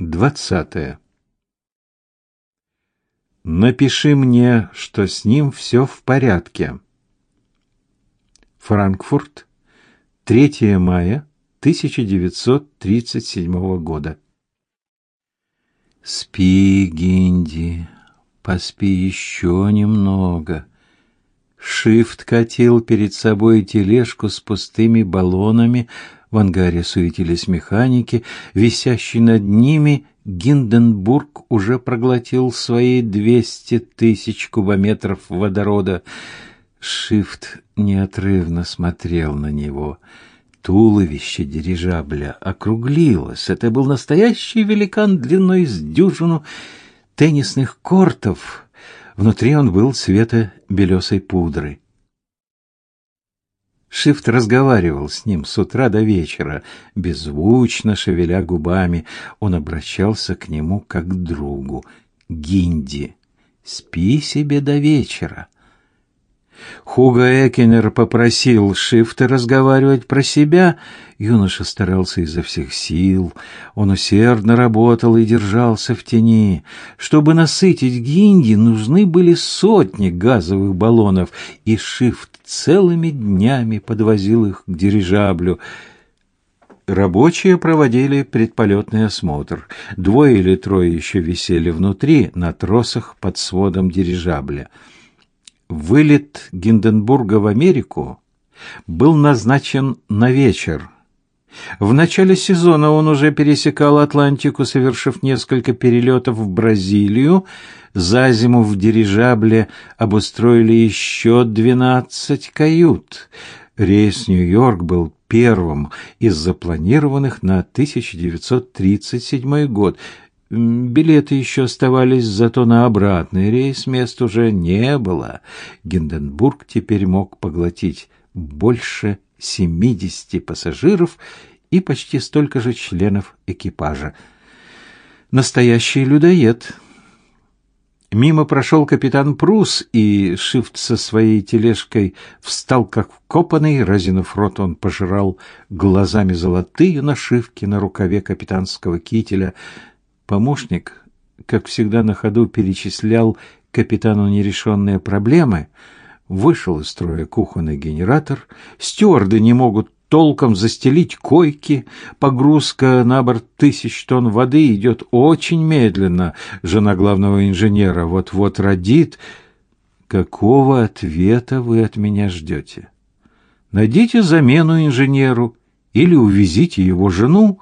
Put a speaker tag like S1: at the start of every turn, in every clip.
S1: Двадцатое. Напиши мне, что с ним все в порядке. Франкфурт, 3 мая 1937 года. Спи, Гинди, поспи еще немного. Шифт катил перед собой тележку с пустыми баллонами, в ангаре суетились механики, висящий над ними Гинденбург уже проглотил свои двести тысяч кубометров водорода. Шифт неотрывно смотрел на него. Туловище дирижабля округлилось. Это был настоящий великан длиной с дюжину теннисных кортов. Внутри он был цвета белесой пудры. Шифт разговаривал с ним с утра до вечера, беззвучно шевеля губами. Он обращался к нему как к другу. «Гинди, спи себе до вечера». Хуго Экинер попросил Шифта разговаривать про себя. Юноша старался изо всех сил. Он усердно работал и держался в тени. Чтобы насытить Гинди, нужны были сотни газовых баллонов, и Шифт целыми днями подвозил их к дирижаблю. Рабочие проводили предполетный осмотр. Двое или трое еще висели внутри, на тросах под сводом дирижабля. Вылет Гинденбурга в Америку был назначен на вечер. В начале сезона он уже пересекал Атлантику, совершив несколько перелетов в Бразилию. За зиму в дирижабле обустроили еще двенадцать кают. Рейс Нью-Йорк был первым из запланированных на 1937 год. Билеты еще оставались, зато на обратный рейс мест уже не было. Гинденбург теперь мог поглотить больше 70 пассажиров и почти столько же членов экипажа. Настоящий людоед. Мимо прошел капитан Прус, и Шифт со своей тележкой встал как вкопанный, разинув рот, он пожирал глазами золотые нашивки на рукаве капитанского кителя — Помощник, как всегда на ходу перечислял капитану нерешенные проблемы, вышел из строя кухонный генератор, стюарды не могут толком застелить койки, погрузка на борт тысяч тонн воды идет очень медленно, жена главного инженера вот-вот родит. Какого ответа вы от меня ждете? Найдите замену инженеру или увезите его жену,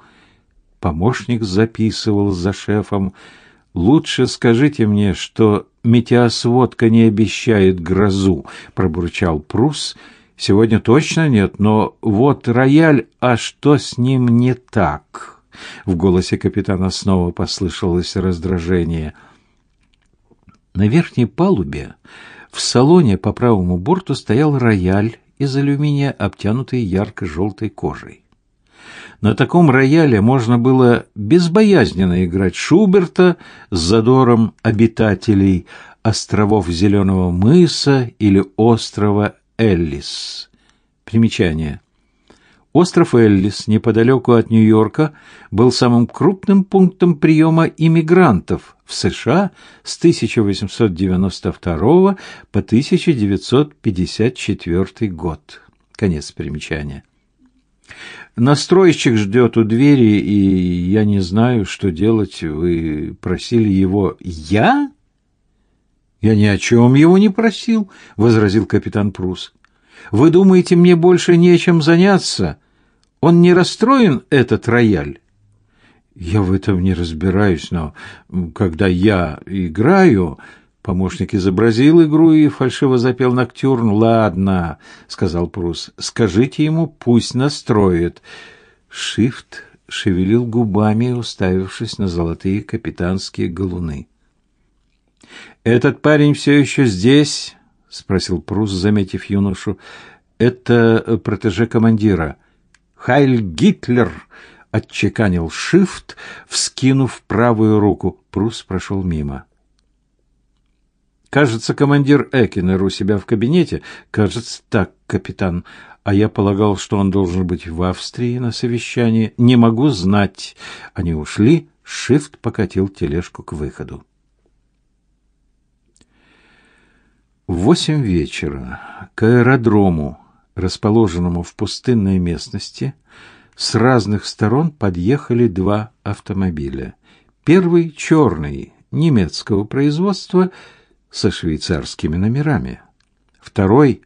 S1: Помощник записывал за шефом. «Лучше скажите мне, что метеосводка не обещает грозу», — пробурчал Прус. «Сегодня точно нет, но вот рояль, а что с ним не так?» В голосе капитана снова послышалось раздражение. На верхней палубе в салоне по правому борту стоял рояль из алюминия, обтянутый ярко-желтой кожей. На таком рояле можно было безбоязненно играть Шуберта с задором обитателей островов Зеленого мыса или острова Эллис. Примечание. Остров Эллис, неподалеку от Нью-Йорка, был самым крупным пунктом приема иммигрантов в США с 1892 по 1954 год. Конец примечания. Настройщик ждет у двери, и я не знаю, что делать. Вы просили его... Я? Я ни о чем его не просил, — возразил капитан Прус. Вы думаете, мне больше нечем заняться? Он не расстроен, этот рояль? Я в этом не разбираюсь, но когда я играю, Помощник изобразил игру и фальшиво запел ноктюрн. «Ладно», — сказал Прус, — «скажите ему, пусть настроит». Шифт шевелил губами, уставившись на золотые капитанские галуны. «Этот парень все еще здесь?» — спросил Прус, заметив юношу. «Это протеже командира». «Хайль Гитлер!» — отчеканил Шифт, вскинув правую руку. Прус прошел мимо. Кажется, командир Экинер у себя в кабинете. Кажется, так, капитан. а я полагал, что он должен быть в Австрии на совещании. Не могу знать. Они ушли, Шифт покатил тележку к выходу. В восемь вечера к аэродрому, расположенному в пустынной местности, с разных сторон подъехали два автомобиля. Первый черный, немецкого производства, со швейцарскими номерами. Второй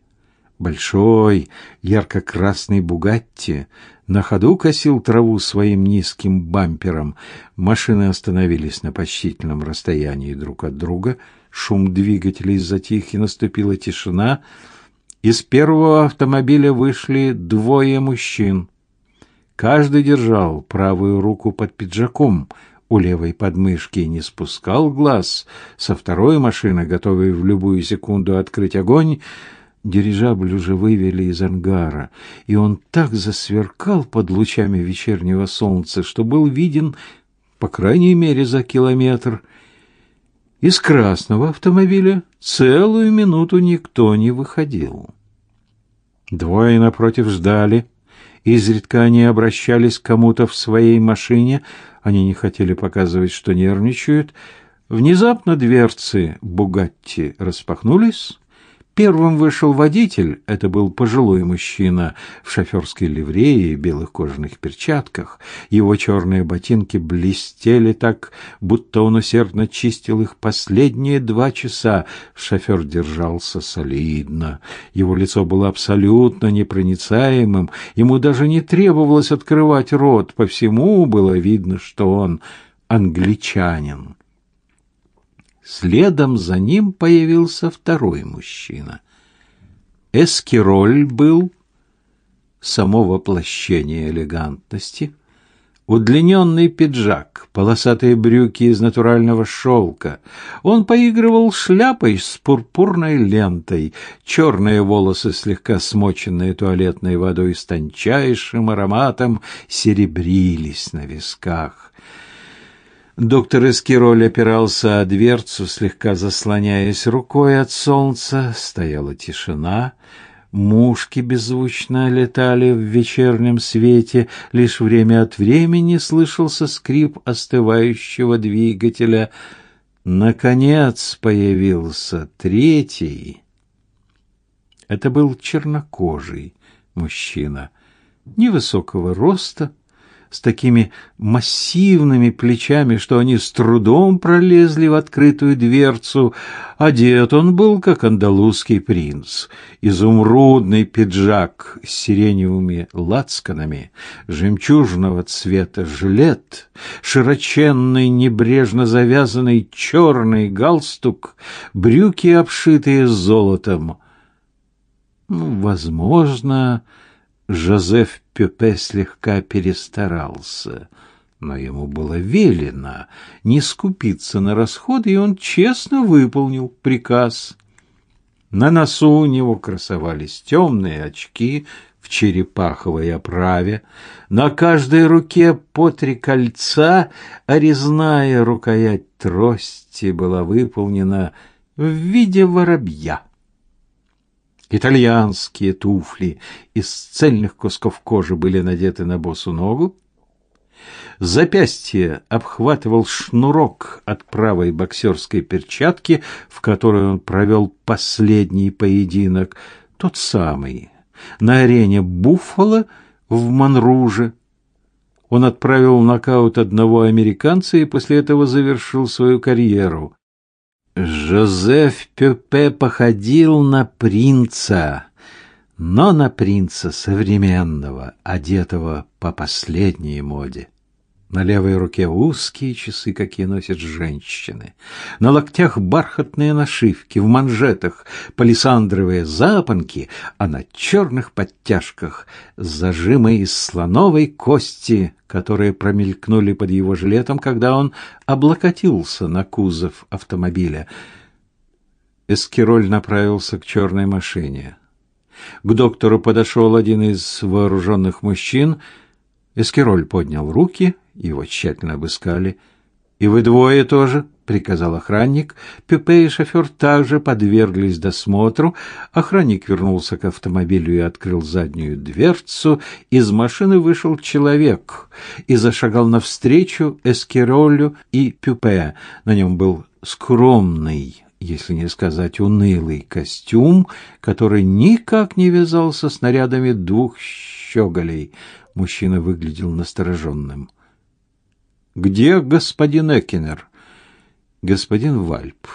S1: большой, ярко-красный Бугатти на ходу косил траву своим низким бампером. Машины остановились на почтительном расстоянии друг от друга — Шум двигателей затих, и наступила тишина. Из первого автомобиля вышли двое мужчин. Каждый держал правую руку под пиджаком у левой подмышки и не спускал глаз со второй машины, готовой в любую секунду открыть огонь. Дирижабль уже вывели из ангара, и он так засверкал под лучами вечернего солнца, что был виден, по крайней мере, за километр — из красного автомобиля целую минуту никто не выходил. Двое напротив ждали. Изредка они обращались к кому-то в своей машине. Они не хотели показывать, что нервничают. Внезапно дверцы «Бугатти» распахнулись, Первым вышел водитель, это был пожилой мужчина в шоферской ливрее и белых кожаных перчатках. Его черные ботинки блестели так, будто он усердно чистил их последние два часа. Шофер держался солидно. Его лицо было абсолютно непроницаемым. Ему даже не требовалось открывать рот. По всему было видно, что он англичанин. Следом за ним появился второй мужчина. Эскироль был само воплощение элегантности. Удлиненный пиджак, полосатые брюки из натурального шелка. Он поигрывал шляпой с пурпурной лентой, черные волосы, слегка смоченные туалетной водой с тончайшим ароматом, серебрились на висках. Доктор Эскироль опирался о дверцу, слегка заслоняясь рукой от солнца. Стояла тишина. Мушки беззвучно летали в вечернем свете. Лишь время от времени слышался скрип остывающего двигателя. Наконец появился третий. Это был чернокожий мужчина, невысокого роста, с такими массивными плечами, что они с трудом пролезли в открытую дверцу. Одет он был, как андалузский принц. Изумрудный пиджак с сиреневыми лацканами, жемчужного цвета жилет, широченный, небрежно завязанный черный галстук, брюки, обшитые золотом. Ну, возможно, Жозеф Пюпе слегка перестарался, но ему было велено не скупиться на расходы, и он честно выполнил приказ. На носу у него красовались темные очки в черепаховой оправе, на каждой руке по три кольца, а резная рукоять трости была выполнена в виде воробья. Итальянские туфли из цельных кусков кожи были надеты на босу ногу. Запястье обхватывал шнурок от правой боксерской перчатки, в которой он провел последний поединок, тот самый, на арене Буффало в Монруже. Он отправил в нокаут одного американца и после этого завершил свою карьеру. Жозеф Пюпе походил на принца, но на принца современного, одетого по последней моде. На левой руке узкие часы, какие носят женщины. На локтях бархатные нашивки, в манжетах палисандровые запонки, а на черных подтяжках зажимы из слоновой кости, которые промелькнули под его жилетом, когда он облокотился на кузов автомобиля. Эскироль направился к черной машине. К доктору подошел один из вооруженных мужчин. Эскироль поднял руки его тщательно обыскали. «И вы двое тоже?» — приказал охранник. Пюпе и шофер также подверглись досмотру. Охранник вернулся к автомобилю и открыл заднюю дверцу. Из машины вышел человек и зашагал навстречу Эскиролю и Пюпе. На нем был скромный, если не сказать унылый костюм, который никак не вязался с нарядами двух щеголей. Мужчина выглядел настороженным. «Где господин Экинер?» господин Вальп,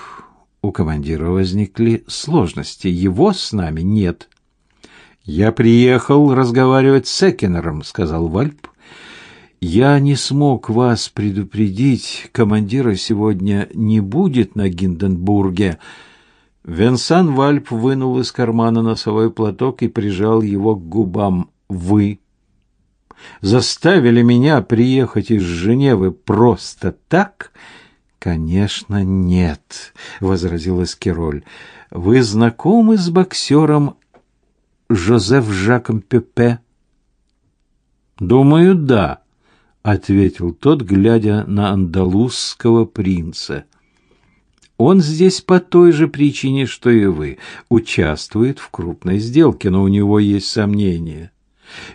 S1: у командира возникли сложности. Его с нами нет. Я приехал разговаривать с Экенером, сказал Вальп. Я не смог вас предупредить. Командира сегодня не будет на Гинденбурге. Венсан Вальп вынул из кармана носовой платок и прижал его к губам. Вы заставили меня приехать из Женевы просто так? Конечно, нет, возразила Скироль. Вы знакомы с боксером Жозеф Жаком Пепе? Думаю, да, ответил тот, глядя на андалузского принца. Он здесь по той же причине, что и вы, участвует в крупной сделке, но у него есть сомнения.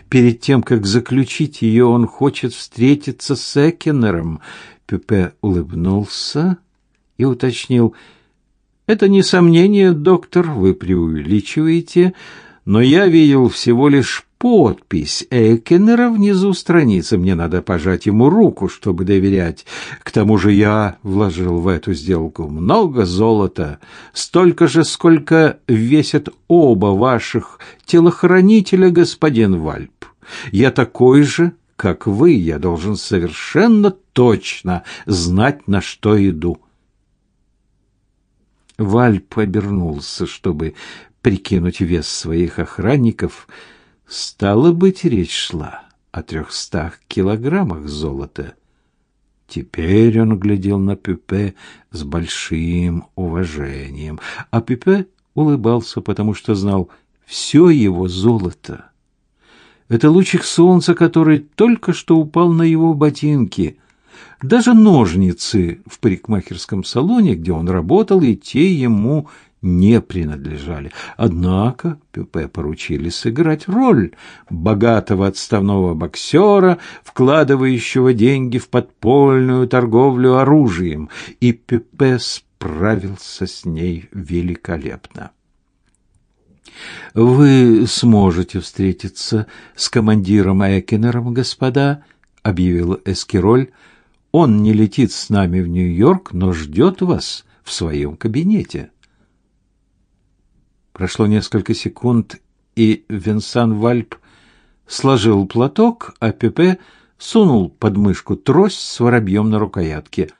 S1: Перед тем, как заключить ее, он хочет встретиться с Экенером, Пюпе улыбнулся и уточнил. «Это не сомнение, доктор, вы преувеличиваете, но я видел всего лишь подпись Эйкенера внизу страницы. Мне надо пожать ему руку, чтобы доверять. К тому же я вложил в эту сделку много золота, столько же, сколько весят оба ваших телохранителя, господин Вальп. Я такой же, как вы, я должен совершенно точно знать, на что иду. Вальп обернулся, чтобы прикинуть вес своих охранников. Стало быть, речь шла о трехстах килограммах золота. Теперь он глядел на Пюпе с большим уважением, а Пюпе улыбался, потому что знал все его золото это лучик солнца, который только что упал на его ботинки. Даже ножницы в парикмахерском салоне, где он работал, и те ему не принадлежали. Однако Пюпе поручили сыграть роль богатого отставного боксера, вкладывающего деньги в подпольную торговлю оружием, и Пюпе справился с ней великолепно. Вы сможете встретиться с командиром Экинером, господа, объявил Эскироль. Он не летит с нами в Нью-Йорк, но ждет вас в своем кабинете. Прошло несколько секунд, и Винсан Вальп сложил платок, а Пепе сунул под мышку трость с воробьем на рукоятке —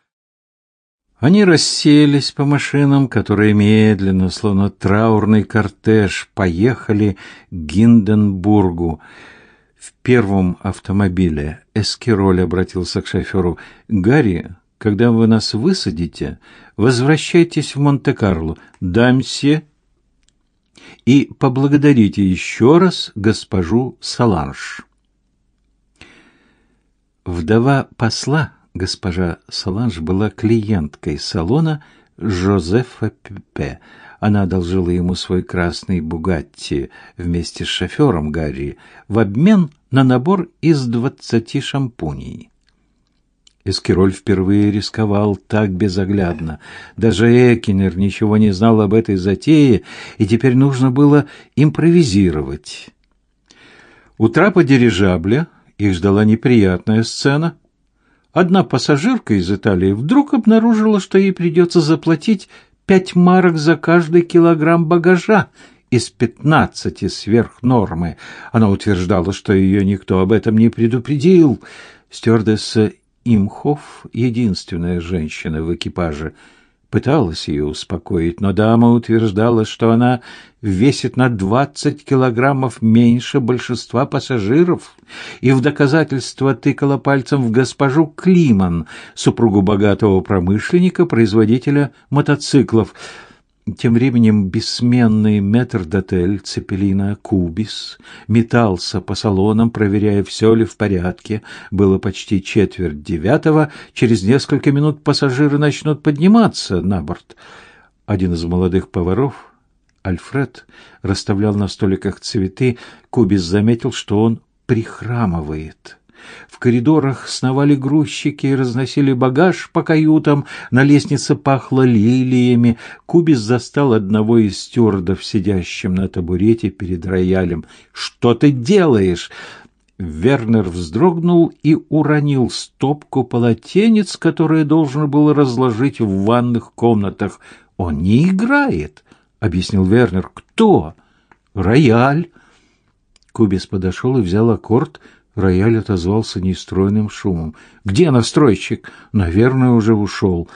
S1: они расселись по машинам, которые медленно, словно траурный кортеж, поехали к Гинденбургу. В первом автомобиле Эскироль обратился к шоферу. «Гарри, когда вы нас высадите, возвращайтесь в Монте-Карло. Дамсе и поблагодарите еще раз госпожу Саланж». Вдова посла Госпожа Соланж была клиенткой салона Жозефа Пюпе. Она одолжила ему свой красный Бугатти вместе с шофером Гарри в обмен на набор из двадцати шампуней. Эскироль впервые рисковал так безоглядно. Даже Экинер ничего не знал об этой затее, и теперь нужно было импровизировать. У трапа дирижабля их ждала неприятная сцена — Одна пассажирка из Италии вдруг обнаружила, что ей придется заплатить пять марок за каждый килограмм багажа из пятнадцати сверх нормы. Она утверждала, что ее никто об этом не предупредил. Стюардесса Имхов, единственная женщина в экипаже, пыталась ее успокоить, но дама утверждала, что она весит на двадцать килограммов меньше большинства пассажиров, и в доказательство тыкала пальцем в госпожу Климан, супругу богатого промышленника, производителя мотоциклов. Тем временем бессменный метрдотель Цепелина Кубис метался по салонам, проверяя, все ли в порядке. Было почти четверть девятого. Через несколько минут пассажиры начнут подниматься на борт. Один из молодых поваров, Альфред, расставлял на столиках цветы. Кубис заметил, что он прихрамывает. В коридорах сновали грузчики и разносили багаж по каютам, на лестнице пахло лилиями. Кубис застал одного из стюардов, сидящим на табурете перед роялем. «Что ты делаешь?» Вернер вздрогнул и уронил стопку полотенец, которые должен был разложить в ванных комнатах. «Он не играет», — объяснил Вернер. «Кто?» «Рояль». Кубис подошел и взял аккорд — Рояль отозвался нестройным шумом. «Где настройщик?» «Наверное, уже ушел».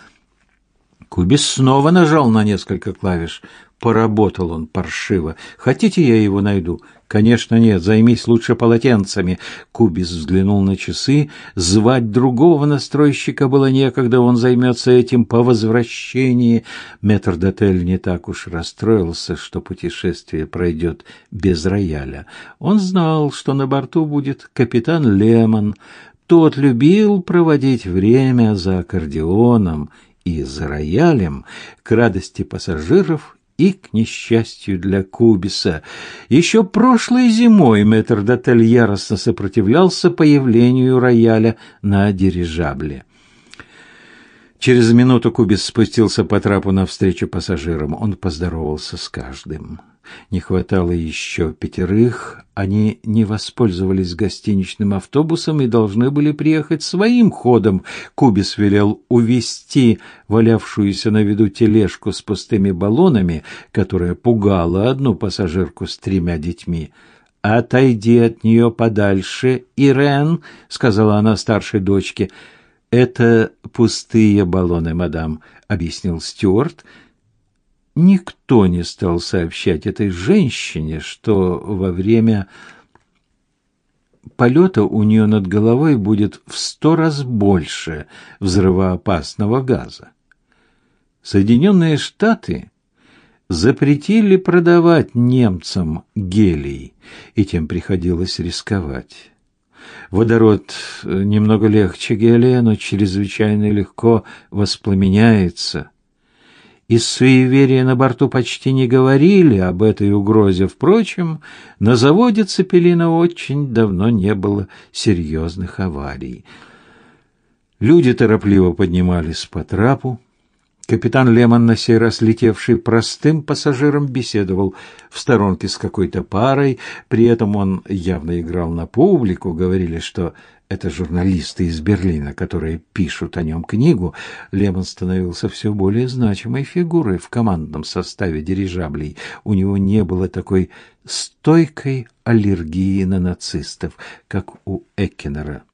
S1: Кубис снова нажал на несколько клавиш. Поработал он паршиво. Хотите, я его найду? Конечно, нет. Займись лучше полотенцами. Кубис взглянул на часы. Звать другого настройщика было некогда. Он займется этим по возвращении. Метрдотель не так уж расстроился, что путешествие пройдет без рояля. Он знал, что на борту будет капитан Лемон. Тот любил проводить время за аккордеоном и за роялем к радости пассажиров и к несчастью для Кубиса. Еще прошлой зимой метрдотель яростно сопротивлялся появлению рояля на дирижабле. Через минуту Кубис спустился по трапу навстречу пассажирам. Он поздоровался с каждым. Не хватало еще пятерых. Они не воспользовались гостиничным автобусом и должны были приехать своим ходом. Кубис велел увести валявшуюся на виду тележку с пустыми баллонами, которая пугала одну пассажирку с тремя детьми. «Отойди от нее подальше, Ирен», — сказала она старшей дочке. «Это пустые баллоны, мадам», — объяснил Стюарт, — Никто не стал сообщать этой женщине, что во время полета у нее над головой будет в сто раз больше взрывоопасного газа. Соединенные Штаты запретили продавать немцам гелий, и тем приходилось рисковать. Водород немного легче гелия, но чрезвычайно легко воспламеняется – из суеверия на борту почти не говорили об этой угрозе. Впрочем, на заводе Цепелина очень давно не было серьезных аварий. Люди торопливо поднимались по трапу. Капитан Лемон, на сей раз летевший простым пассажиром, беседовал в сторонке с какой-то парой. При этом он явно играл на публику. Говорили, что это журналисты из Берлина, которые пишут о нем книгу. Лемон становился все более значимой фигурой в командном составе дирижаблей. У него не было такой стойкой аллергии на нацистов, как у Эккенера.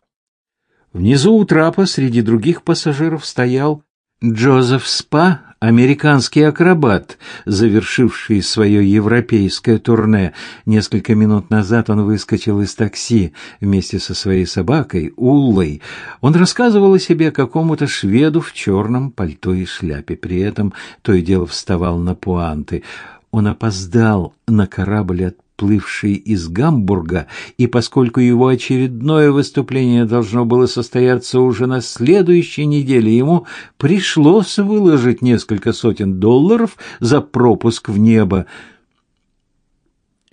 S1: Внизу у трапа среди других пассажиров стоял Джозеф Спа, американский акробат, завершивший свое европейское турне. Несколько минут назад он выскочил из такси вместе со своей собакой Уллой. Он рассказывал о себе какому-то шведу в черном пальто и шляпе. При этом то и дело вставал на пуанты. Он опоздал на корабль от плывший из Гамбурга, и поскольку его очередное выступление должно было состояться уже на следующей неделе, ему пришлось выложить несколько сотен долларов за пропуск в небо.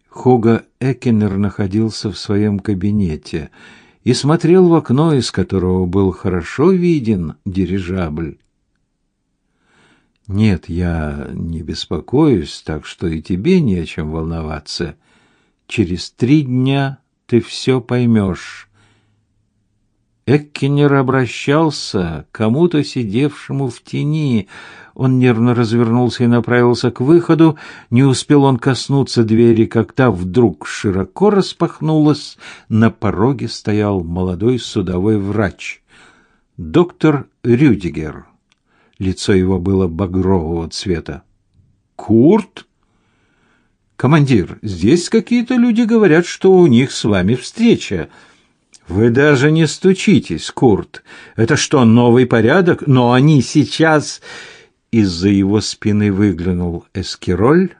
S1: Хога Экенер находился в своем кабинете и смотрел в окно, из которого был хорошо виден дирижабль. «Нет, я не беспокоюсь, так что и тебе не о чем волноваться», Через три дня ты все поймешь. Эккинер обращался к кому-то сидевшему в тени. Он нервно развернулся и направился к выходу. Не успел он коснуться двери, как та вдруг широко распахнулась. На пороге стоял молодой судовой врач. Доктор Рюдигер. Лицо его было багрового цвета. «Курт?» «Командир, здесь какие-то люди говорят, что у них с вами встреча». «Вы даже не стучитесь, Курт. Это что, новый порядок? Но они сейчас...» Из-за его спины выглянул Эскироль.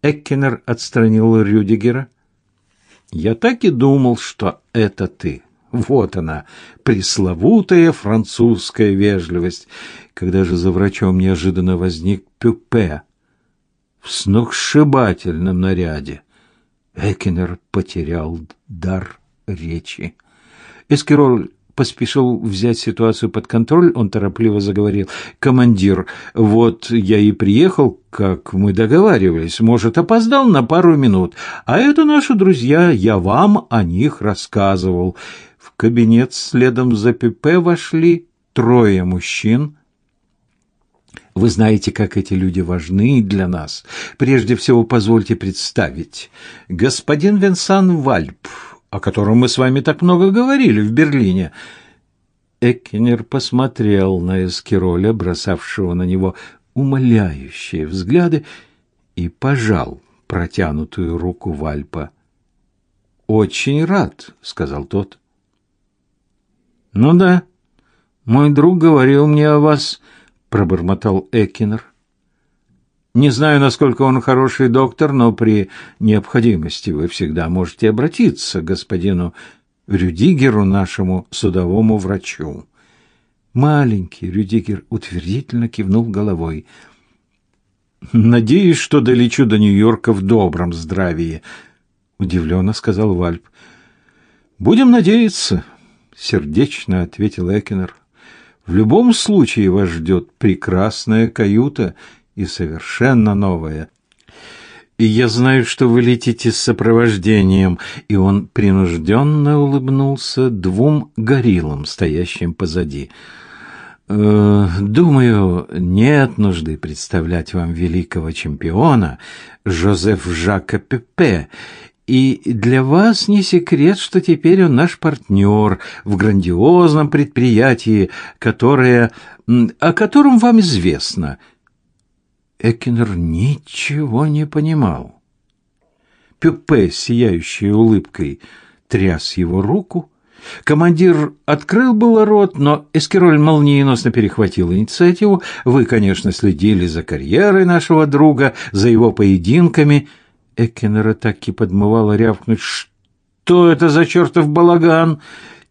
S1: Эккенер отстранил Рюдигера. «Я так и думал, что это ты. Вот она, пресловутая французская вежливость. Когда же за врачом неожиданно возник Пюпе в сногсшибательном наряде. Экинер потерял дар речи. Эскироль поспешил взять ситуацию под контроль, он торопливо заговорил. «Командир, вот я и приехал, как мы договаривались. Может, опоздал на пару минут. А это наши друзья, я вам о них рассказывал». В кабинет следом за ПП вошли трое мужчин. Вы знаете, как эти люди важны для нас. Прежде всего, позвольте представить. Господин Венсан Вальп, о котором мы с вами так много говорили в Берлине. Эккенер посмотрел на Эскироля, бросавшего на него умоляющие взгляды, и пожал протянутую руку Вальпа. «Очень рад», — сказал тот. «Ну да, мой друг говорил мне о вас», — пробормотал Эккенер. Не знаю, насколько он хороший доктор, но при необходимости вы всегда можете обратиться к господину Рюдигеру, нашему судовому врачу. Маленький Рюдигер утвердительно кивнул головой. Надеюсь, что долечу до Нью-Йорка в добром здравии, удивленно сказал Вальп. Будем надеяться, сердечно ответил Экинер. В любом случае вас ждет прекрасная каюта и совершенно новая. И я знаю, что вы летите с сопровождением, и он принужденно улыбнулся двум гориллам, стоящим позади. Э, думаю, нет нужды представлять вам великого чемпиона Жозеф Жака Пепе. И для вас не секрет, что теперь он наш партнер в грандиозном предприятии, которое, о котором вам известно – Экинер ничего не понимал. Пюпе, сияющей улыбкой, тряс его руку. Командир открыл было рот, но Эскироль молниеносно перехватил инициативу. Вы, конечно, следили за карьерой нашего друга, за его поединками. Экинера так и подмывало рявкнуть. «Что это за чертов балаган?»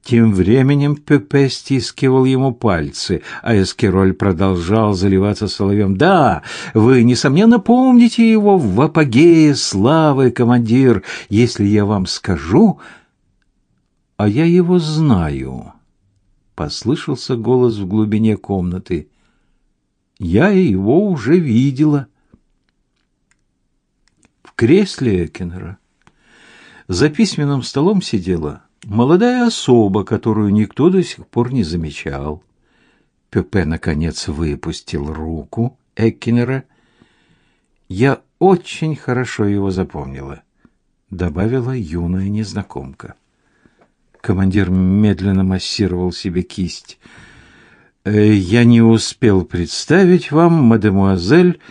S1: Тем временем Пепе стискивал ему пальцы, а Эскироль продолжал заливаться соловьем. «Да, вы, несомненно, помните его в апогее славы, командир, если я вам скажу...» «А я его знаю», — послышался голос в глубине комнаты. «Я его уже видела». Кресле Экенера за письменным столом сидела молодая особа, которую никто до сих пор не замечал. Пепе, наконец, выпустил руку Эккинера. «Я очень хорошо его запомнила», — добавила юная незнакомка. Командир медленно массировал себе кисть. «Э, «Я не успел представить вам, мадемуазель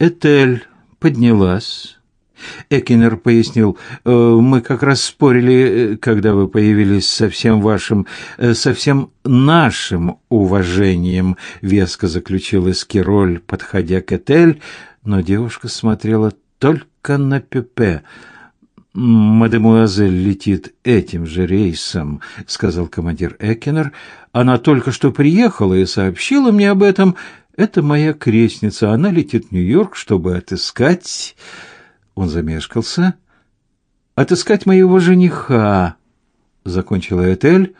S1: Этель поднялась» Экинер пояснил, «Э, мы как раз спорили, э, когда вы появились со всем вашим, э, со всем нашим уважением, веско заключил Эскироль, подходя к Этель, но девушка смотрела только на Пепе. «Мадемуазель летит этим же рейсом», — сказал командир Экинер. «Она только что приехала и сообщила мне об этом. Это моя крестница. Она летит в Нью-Йорк, чтобы отыскать...» Он замешкался. «Отыскать моего жениха», — закончила Этель.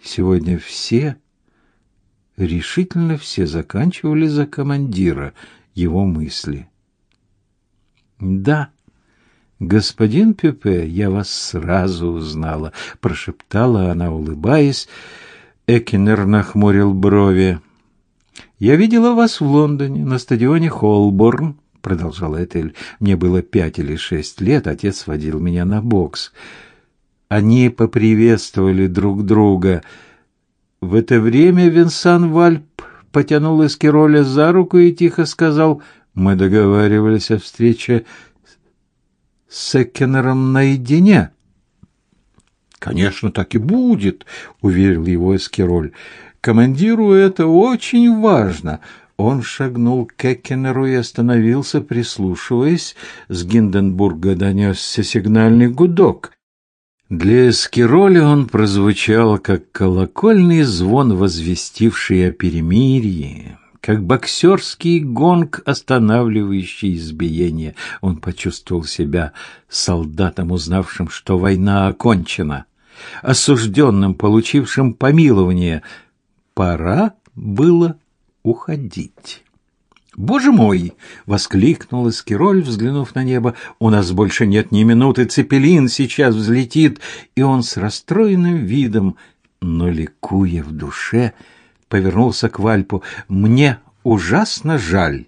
S1: Сегодня все, решительно все заканчивали за командира его мысли. «Да, господин Пепе, я вас сразу узнала», — прошептала она, улыбаясь. Экинер нахмурил брови. «Я видела вас в Лондоне на стадионе Холборн», продолжала Этель. Мне было пять или шесть лет, отец водил меня на бокс. Они поприветствовали друг друга. В это время Винсан Вальп потянул Эскироля за руку и тихо сказал: "Мы договаривались о встрече с Эккенером наедине". Конечно, так и будет, уверил его Эскироль. Командиру это очень важно. Он шагнул к Эккенеру и остановился, прислушиваясь. С Гинденбурга донесся сигнальный гудок. Для Эскироля он прозвучал, как колокольный звон, возвестивший о перемирии, как боксерский гонг, останавливающий избиение. Он почувствовал себя солдатом, узнавшим, что война окончена, осужденным, получившим помилование. Пора было уходить. «Боже мой!» — воскликнул Эскироль, взглянув на небо. «У нас больше нет ни минуты, цепелин сейчас взлетит!» И он с расстроенным видом, но ликуя в душе, повернулся к Вальпу. «Мне ужасно жаль!»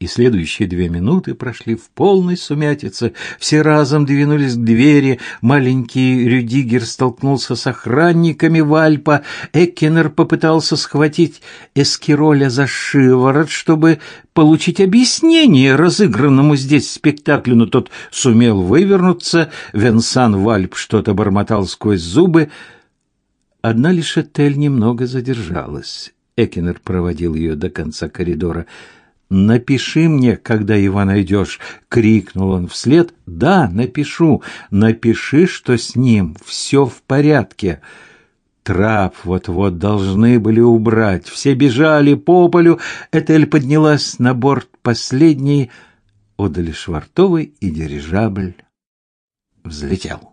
S1: И следующие две минуты прошли в полной сумятице. Все разом двинулись к двери. Маленький Рюдигер столкнулся с охранниками Вальпа. Эккенер попытался схватить Эскироля за шиворот, чтобы получить объяснение разыгранному здесь спектаклю, но тот сумел вывернуться. Венсан Вальп что-то бормотал сквозь зубы. Одна лишь Этель немного задержалась. Эккенер проводил ее до конца коридора. «Напиши мне, когда его найдешь!» — крикнул он вслед. «Да, напишу. Напиши, что с ним все в порядке». Трап вот-вот должны были убрать. Все бежали по полю. Этель поднялась на борт последней. Отдали швартовый, и дирижабль взлетел.